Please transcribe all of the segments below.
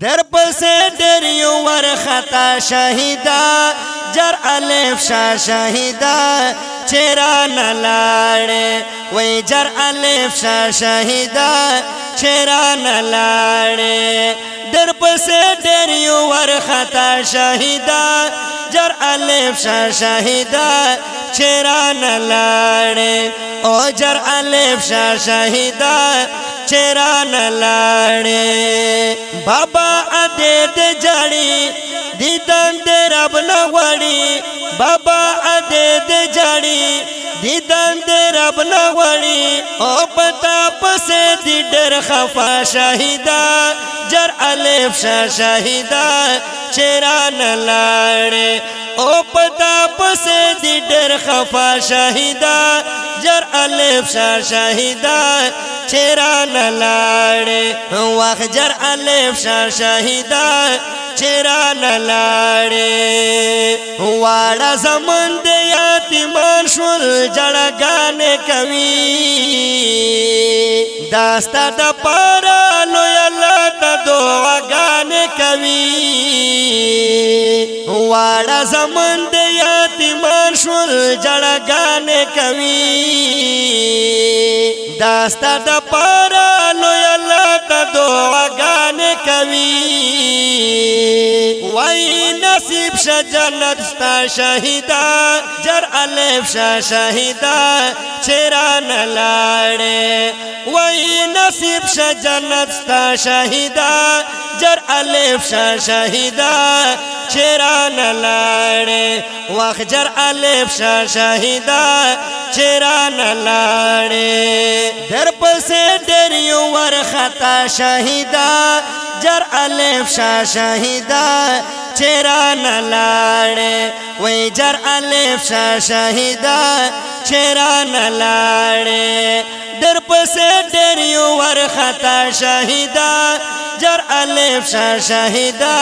در پس ډېر یو ورختا شهیدا جر الف شاه شهیدا چیرې نه لاړې وای جر الف شاه شهیدا چیرې نه لاړې در پس ډېر یو ورختا شهیدا جر الف شاه شهیدا علیف نلڑ شہیدہ چیرا نلاڑے بابا آدت جڑی دیدن رب نہ وڑی بابا آدت جڑی دیدن دی رب نوڑی او پتا پس دی در خفا شاہدہ جر علیف شا شاہدہ چران لارے او پتا پس دی در خفا شاہدہ جر علیف شا شاہدہ چران لارے وقت جر علیف شا شاہدہ چران لارے وارا زمند جړګانې کوي داستا د پاره نو الله د دعاګانې کوي واړه زمون د یتیمان شول جړګانې کوي داستا د پاره نو الله د دعاګانې کوي وای نصیب جلد جنت شہیدہ جر علیف شا شہیدہ چھرا نلاڑے وہی نصیب جلد جنت شہیدہ جر الف شاہ شاہدہ نلاڑ شا شاہ شاہدہ نلاڑے در پسے ڈریو ور خطا شہیدا جر علیف شا شاہدہ چیران لاڑ وی جر شا شہیدا چیرا نلاڑے ډېر پسې ډېر یو ورختا شهیدا جر الف شاه شهیدا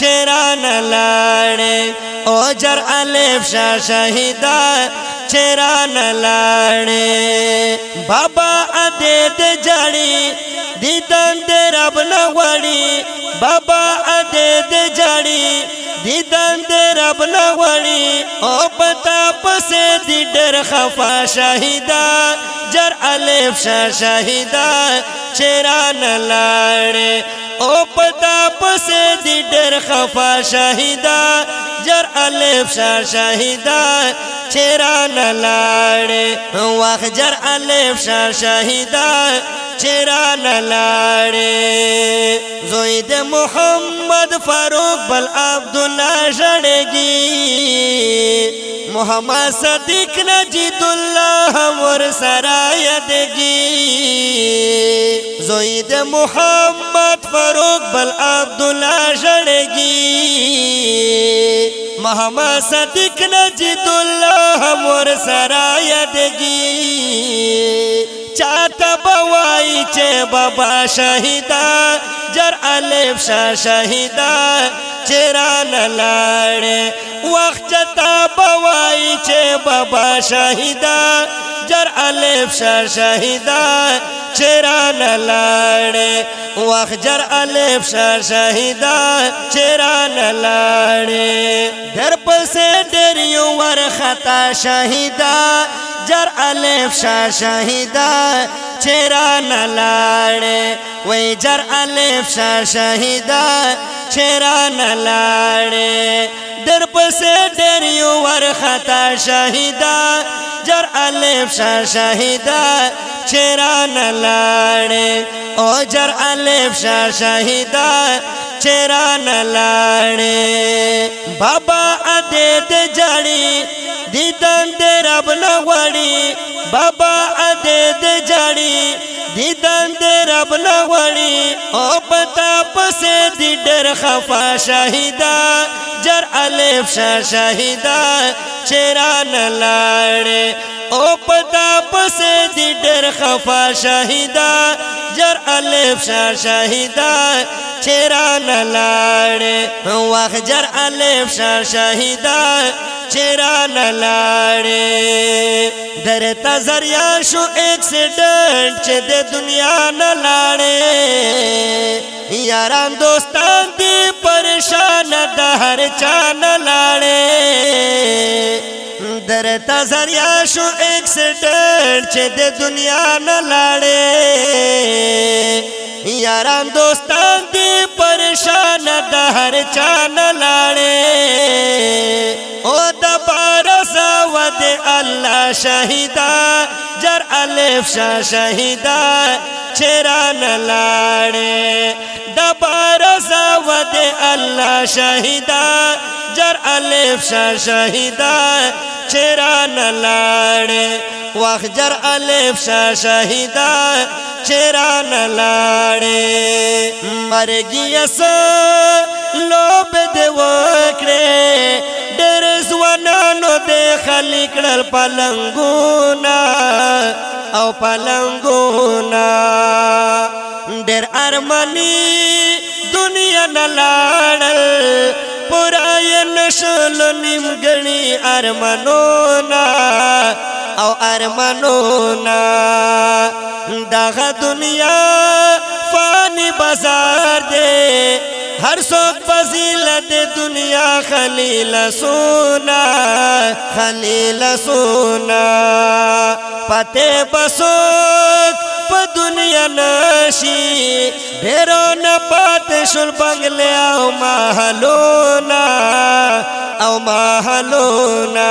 چران لاړې او جر الف شاه شهیدا چران لاړې بابا ا دې دې جړې دیدن دې رب نه وړي بابا ا دې دې جړې دیدن دې بلا وړي او پتا پسې دي ډېر خفا شهیدا جر الف شاه شهیدا چران لاړې او پتا پسې دي ډېر خفا شهیدا جر الف شاه شهیدا چران لاړې واخ جر الف شاه شهیدا چران لاړې زوی د محمد فاروق بل عبد الله ژړېږي محمد صدیق ن جید اللہ دگی زوید محمد فروغ بل عبد اللہ محمد صدیق نجید جید اللہ ہمر دگی چاہتا بوائی چے بابا شہیدہ الف شاه شهيدا چرا نه وقت جتا بوائی چھے بابا شہیدہ جر علیف شر شہیدہ چرا نلانے وقت جر علیف شر شہیدہ چرا نلانے در پسے دریو ور خطا شہیدہ جر علیف شر شہیدہ چرا نلانے وی جر علیف شر شہیدہ چرا نلانے در پس ډېر یو ورختا شهیدا جر الف شاه شهیدا چران لاړې او جر الف شاه شهیدا چران لاړې بابا ا دې ته جړې دیدن د رب نه وړي بابا ا دې د جاړي دیدن د رب نه وړي او پتا پسې دې ډر خفا شهیدا جر الف شاه شهیدا چران لاړې او پتا پسې دې ډر خفا شهیدا جر الف شا شهیدا چیرا نلاړې واخجر الف شا شهیدا چیرا نلاړې درته زریا شو اکسیډنټ چې د دنیا نلاړې یاران دوستان دی پریشان د هر چا نلاړې در تا زریا شو ایکسیډنټ چې د دنیا نه لاړې یاران دوستان دی پریشان د هر چا نه لاړې دے اللہ شہیدہ جر علی شاہدہ نلاڑے اللہ شہیدہ جر الف شاہ شہیدہ چیرا نلاڑ وقت جر علیف شاہ شہیدہ چیرا نلاڑے مرگی اسا لوب دے وکڑے ډېر ځوانانو د خلک لړ پلنګونا او پلنګونا ډېر ارمانی دنیا نلاړل پرای نشل نیمګنی ارمانونا او ارمانونا دغه دنیا فانی بازار دی هر څوک فضیلت دنیا خلیل سونا خلیل سونا پته بسوک په دنیا نشي ډیرو نه پات شل بنگله او محلونا او محلونا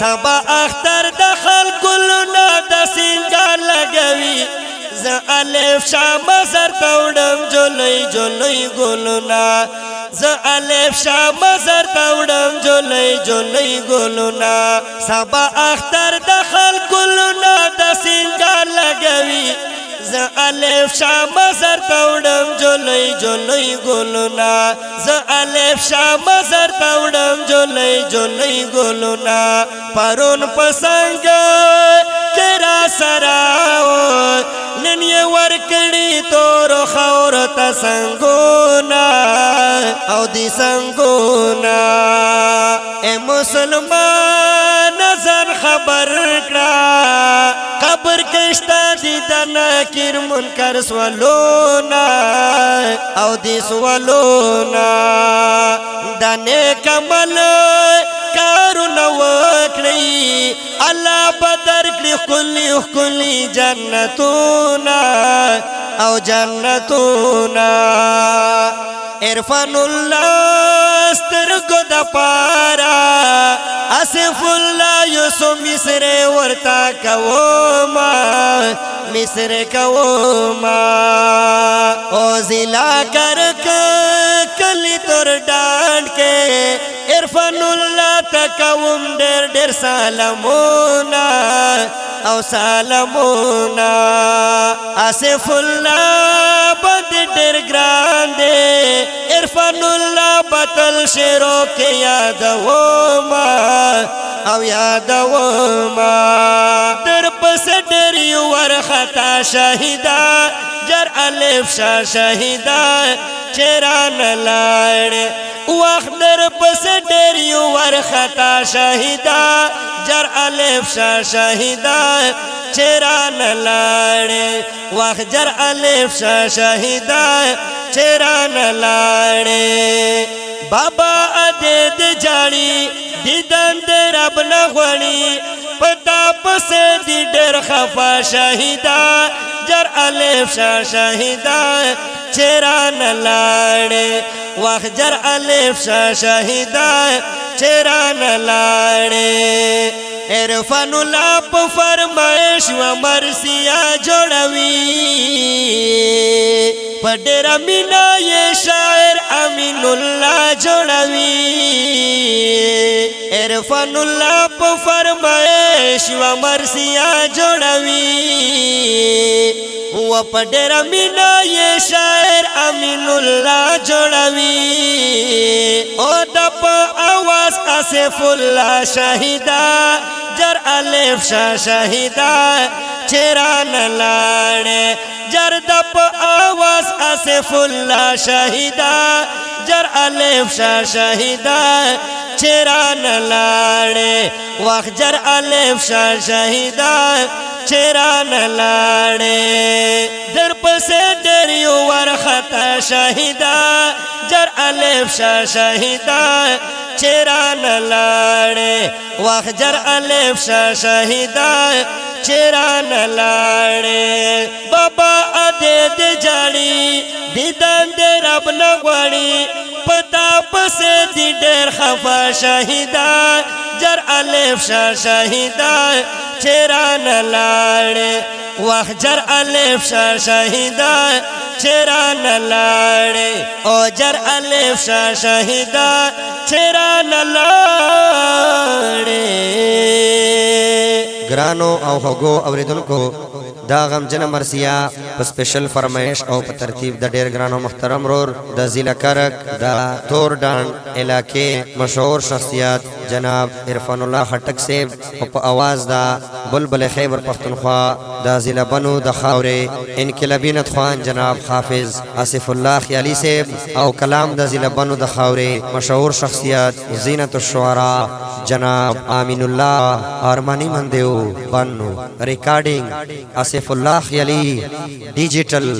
سبا اختر د خلکو لونه د سنگار لګوي ز الف شام سر توړ جولای جولای ګلونا ز الف شاه مزر تاوړم جولای جولای ګلونا سبا اختر د خلکلونا د سنگار لګوي ز الف شاه مزر تاوړم جولای جولای ګلونا ز الف شاه مزر تاوړم جولای جولای ګلونا پرون پسنګ کرا سراو نن یې ور کړی تو کور ته څنګهونه او دې څنګهونه اے مسلمان نظر خبر کړه قبر کښتا دې د نکیر منکر سوالونه او دې سوالونه د نیک عمل کارونه وکړي الله خلی خلی جنتونا او جنتونا ارفان اللہ استرگو دا پارا اسف اللہ یوسو مصر ورطا کوما مصر کوما او زلا کرک کلی تر ڈانڈ کے ارفان اللہ تکا ام دیر دیر سالمونہ او سلامونه اسف الله بد ډېر ګران دی عرفان الله بتل شیرو کې یاد و ما او یاد و ما تر پس ډېر ورختا شہیدا جر الف شاہ شہیدا چرا نلائڑ وخدر پس ڈیری ورختا شہیدا جر الف شاہ شہیدا چرا نلائڑ وخ جر الف شاہ شہیدا چرا نلائڑ بابا عدد جاری دیدند رب نه غړي پتا پس دي ډېر خفا شهيدا جر الف شاه شهيدا چران لاړې واخ جر الف شاه شهيدا چران لاړې عرفان الله په فرمایش و مرسیا جوړوي پډر مینا یې امین الله جوړوي عرفان الله په فرمایش و مرسیا جوړوي هو په ډېر مینا یې شاعر امین الله جوړوي او د په اوا اللہ شاہدہ جر علی شاہدہ نلاڑ جر دپ آواز اشے اللہ شاہدہ جر شاہ شاہدہ چیران لاڑے وقت جر علیف شاہ شاہدہ چران لاړې در پسې ډېر یو ورختا شهیدا جر الف شاه شهیدا چران لاړې واخ جر الف شاه شهیدا چران لاړې بابا ا دې دې جاړي دې دند رب نه غواړي پس دی ډیر خفا شهیدا جر الف شاه شهیدا چران لاړ وخ جر الف شاه شهیدا چران لاړ او جر الف شاه شهیدا چران لاړ ګرانو او هغو اوریدونکو دا غم جن مرسیا په سپیشل فرمایش او په ترتیب د ډیر ګرانو محترم رور د ضلع کرک د تور ډان علاقې مشهور شخصیت جناب عرفان الله خټک صاحب په आवाज دا بلبل خیبر پښتونخوا دا ضلع بنو د خاورې انقلابینت خوان جناب حافظ اسف الله خیالی صاحب او کلام د ضلع بنو د خاورې مشهور شخصیت زینت الشعرا جناب امین الله ارمانی مندیو بنو ریکارډینګ اسف الله خیالی ډیجیټل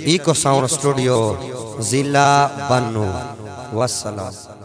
ایکو ساوند سټوډیو ضلع بنو والسلام